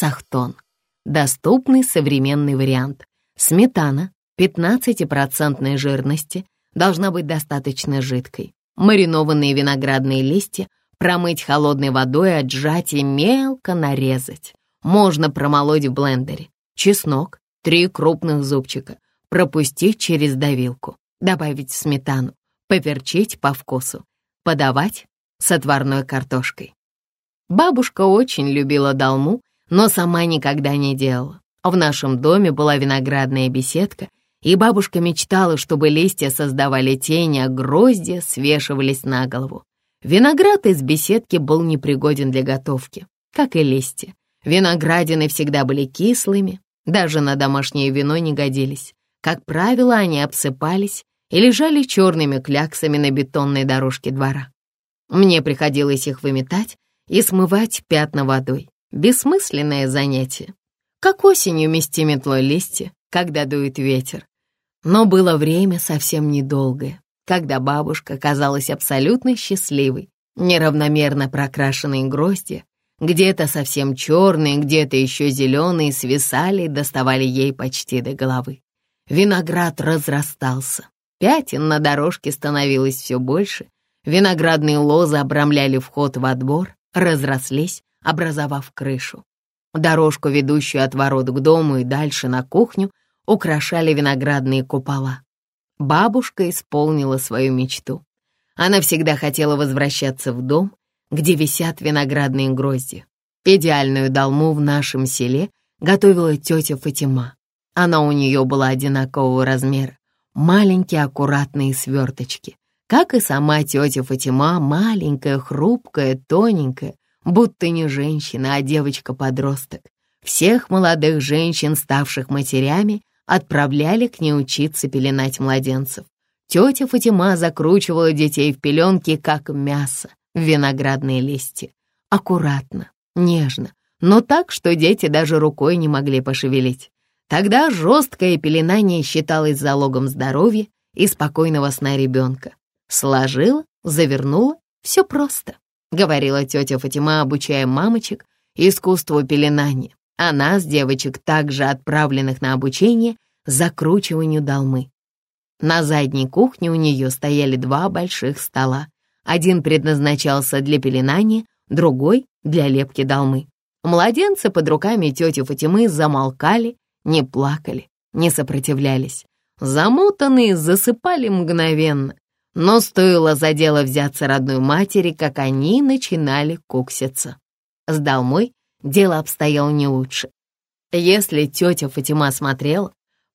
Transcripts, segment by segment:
Сахтон. Доступный современный вариант. Сметана 15% жирности должна быть достаточно жидкой. Маринованные виноградные листья промыть холодной водой, отжать и мелко нарезать. Можно промолоть в блендере. Чеснок, три крупных зубчика, пропустить через давилку, добавить сметану, поперчить по вкусу, подавать с отварной картошкой. Бабушка очень любила долму, но сама никогда не делала. В нашем доме была виноградная беседка, и бабушка мечтала, чтобы листья создавали тени, а гроздья свешивались на голову. Виноград из беседки был непригоден для готовки, как и листья. Виноградины всегда были кислыми, даже на домашнее вино не годились. Как правило, они обсыпались и лежали черными кляксами на бетонной дорожке двора. Мне приходилось их выметать и смывать пятна водой. Бессмысленное занятие. Как осенью мести метлой листья, когда дует ветер. Но было время совсем недолгое, когда бабушка казалась абсолютно счастливой. Неравномерно прокрашенные грозди, где-то совсем черные, где-то еще зеленые, свисали и доставали ей почти до головы. Виноград разрастался, пятен на дорожке становилось все больше, виноградные лозы обрамляли вход во двор, разрослись, образовав крышу. Дорожку, ведущую от ворот к дому и дальше на кухню, украшали виноградные купола. Бабушка исполнила свою мечту. Она всегда хотела возвращаться в дом, где висят виноградные грозди. Идеальную долму в нашем селе готовила тетя Фатима. Она у нее была одинакового размера, маленькие аккуратные сверточки. Как и сама тетя Фатима, маленькая, хрупкая, тоненькая, будто не женщина, а девочка-подросток. Всех молодых женщин, ставших матерями, отправляли к ней учиться пеленать младенцев. Тетя Фатима закручивала детей в пеленки, как мясо, в виноградные листья. Аккуратно, нежно, но так, что дети даже рукой не могли пошевелить. Тогда жесткое пеленание считалось залогом здоровья и спокойного сна ребенка. Сложила, завернула, все просто, говорила тетя Фатима, обучая мамочек искусству пеленания а нас, девочек, также отправленных на обучение, закручиванию долмы. На задней кухне у нее стояли два больших стола. Один предназначался для пеленания, другой — для лепки долмы. Младенцы под руками тети Фатимы замолкали, не плакали, не сопротивлялись. Замотанные засыпали мгновенно, но стоило за дело взяться родной матери, как они начинали кукситься. С долмой дело обстояло не лучше. Если тетя Фатима смотрела,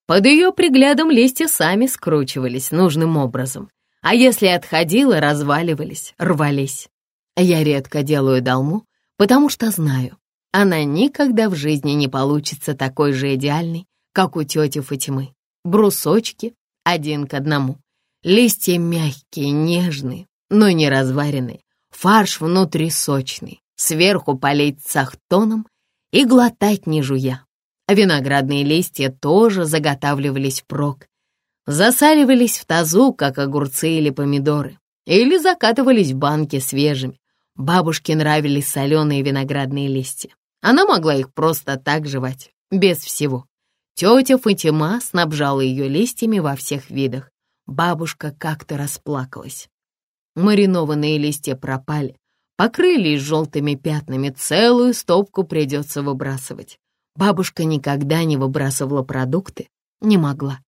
под ее приглядом листья сами скручивались нужным образом, а если отходила, разваливались, рвались. Я редко делаю долму, потому что знаю, она никогда в жизни не получится такой же идеальной, как у тети Фатимы. Брусочки один к одному. Листья мягкие, нежные, но не разваренные. Фарш внутри сочный сверху полить сахтоном и глотать не жуя. Виноградные листья тоже заготавливались впрок. Засаливались в тазу, как огурцы или помидоры, или закатывались в банки свежими. Бабушке нравились соленые виноградные листья. Она могла их просто так жевать, без всего. Тетя Фатима снабжала ее листьями во всех видах. Бабушка как-то расплакалась. Маринованные листья пропали, покрылись желтыми пятнами, целую стопку придется выбрасывать. Бабушка никогда не выбрасывала продукты, не могла.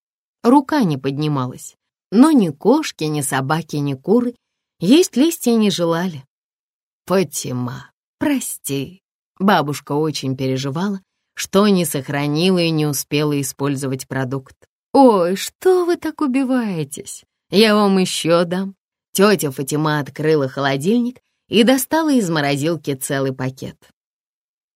Рука не поднималась. Но ни кошки, ни собаки, ни куры есть листья не желали. Фатима, прости. Бабушка очень переживала, что не сохранила и не успела использовать продукт. «Ой, что вы так убиваетесь? Я вам еще дам». Тетя Фатима открыла холодильник и достала из морозилки целый пакет.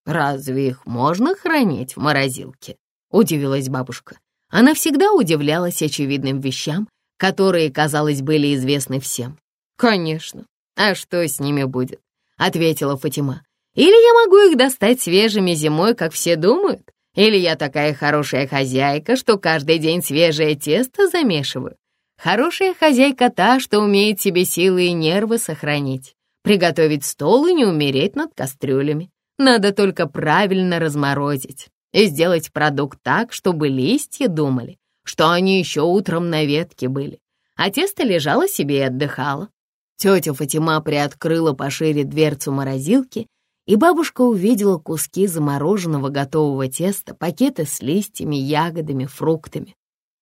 «Разве их можно хранить в морозилке?» — удивилась бабушка. Она всегда удивлялась очевидным вещам, которые, казалось, были известны всем. «Конечно. А что с ними будет?» — ответила Фатима. «Или я могу их достать свежими зимой, как все думают, или я такая хорошая хозяйка, что каждый день свежее тесто замешиваю. Хорошая хозяйка та, что умеет себе силы и нервы сохранить приготовить стол и не умереть над кастрюлями. Надо только правильно разморозить и сделать продукт так, чтобы листья думали, что они еще утром на ветке были, а тесто лежало себе и отдыхало. Тетя Фатима приоткрыла пошире дверцу морозилки, и бабушка увидела куски замороженного готового теста, пакеты с листьями, ягодами, фруктами.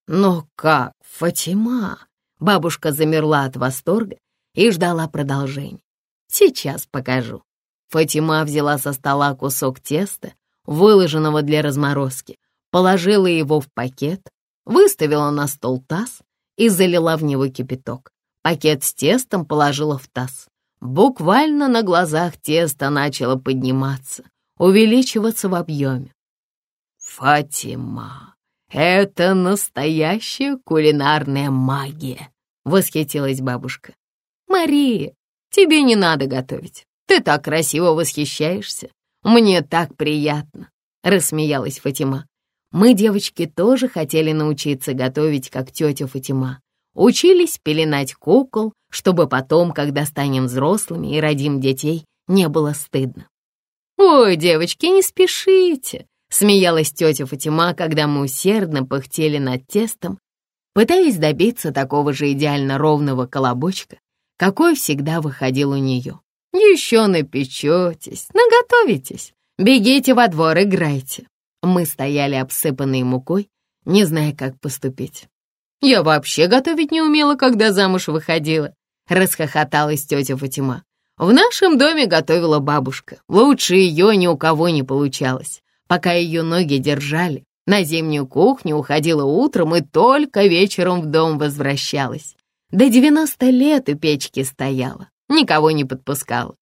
«Но как, Фатима?» Бабушка замерла от восторга и ждала продолжения. «Сейчас покажу». Фатима взяла со стола кусок теста, выложенного для разморозки, положила его в пакет, выставила на стол таз и залила в него кипяток. Пакет с тестом положила в таз. Буквально на глазах тесто начало подниматься, увеличиваться в объеме. «Фатима, это настоящая кулинарная магия!» — восхитилась бабушка. «Мария, тебе не надо готовить. Ты так красиво восхищаешься. Мне так приятно!» — рассмеялась Фатима. Мы, девочки, тоже хотели научиться готовить, как тетя Фатима. Учились пеленать кукол, чтобы потом, когда станем взрослыми и родим детей, не было стыдно. «Ой, девочки, не спешите!» — смеялась тетя Фатима, когда мы усердно пыхтели над тестом, пытаясь добиться такого же идеально ровного колобочка, какой всегда выходил у нее. «Еще напечетесь, наготовитесь, бегите во двор, играйте. Мы стояли обсыпанные мукой, не зная, как поступить. «Я вообще готовить не умела, когда замуж выходила», — расхохоталась тетя Фатима. «В нашем доме готовила бабушка. Лучше ее ни у кого не получалось. Пока ее ноги держали, на зимнюю кухню уходила утром и только вечером в дом возвращалась. До 90 лет у печки стояла, никого не подпускала.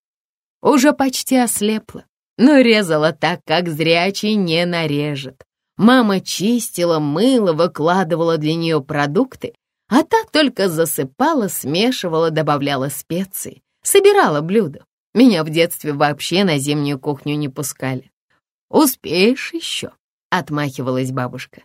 Уже почти ослепла, но резала так, как зрячий не нарежет. Мама чистила, мыла, выкладывала для нее продукты, а та только засыпала, смешивала, добавляла специи, собирала блюда. Меня в детстве вообще на зимнюю кухню не пускали. «Успеешь еще?» — отмахивалась бабушка.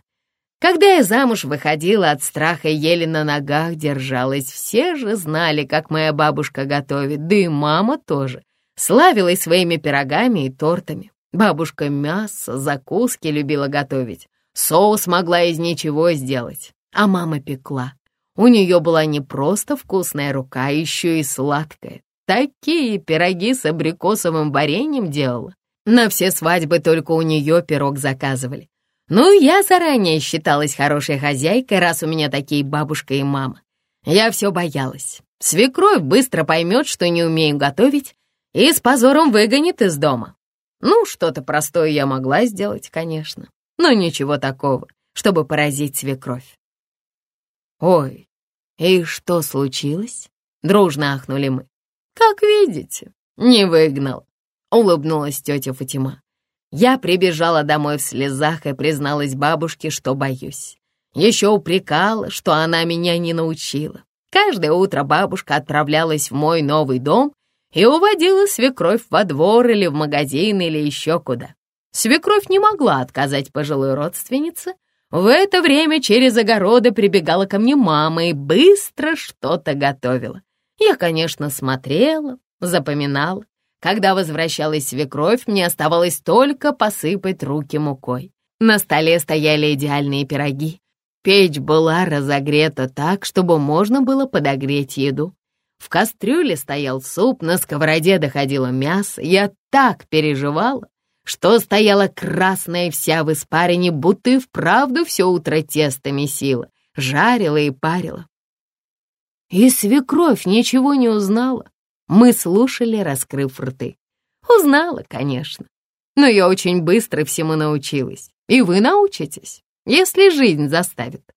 Когда я замуж выходила от страха, еле на ногах держалась. Все же знали, как моя бабушка готовит, да и мама тоже славилась своими пирогами и тортами. Бабушка мясо, закуски любила готовить. Соус могла из ничего сделать, а мама пекла. У нее была не просто вкусная рука, еще и сладкая. Такие пироги с абрикосовым вареньем делала. На все свадьбы только у нее пирог заказывали. Ну, я заранее считалась хорошей хозяйкой, раз у меня такие бабушка и мама. Я все боялась. Свекровь быстро поймет, что не умею готовить, и с позором выгонит из дома. Ну, что-то простое я могла сделать, конечно, но ничего такого, чтобы поразить свекровь. «Ой, и что случилось?» — дружно ахнули мы. «Как видите, не выгнал», — улыбнулась тетя Фатима. Я прибежала домой в слезах и призналась бабушке, что боюсь. Еще упрекала, что она меня не научила. Каждое утро бабушка отправлялась в мой новый дом и уводила свекровь во двор или в магазин или еще куда. Свекровь не могла отказать пожилой родственнице. В это время через огороды прибегала ко мне мама и быстро что-то готовила. Я, конечно, смотрела, запоминала. Когда возвращалась свекровь, мне оставалось только посыпать руки мукой. На столе стояли идеальные пироги. Печь была разогрета так, чтобы можно было подогреть еду. В кастрюле стоял суп, на сковороде доходило мясо. Я так переживала, что стояла красная вся в испарине, будто и вправду все утро тесто месила, жарила и парила. И свекровь ничего не узнала. Мы слушали, раскрыв рты. Узнала, конечно. Но я очень быстро всему научилась. И вы научитесь, если жизнь заставит.